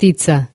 птица.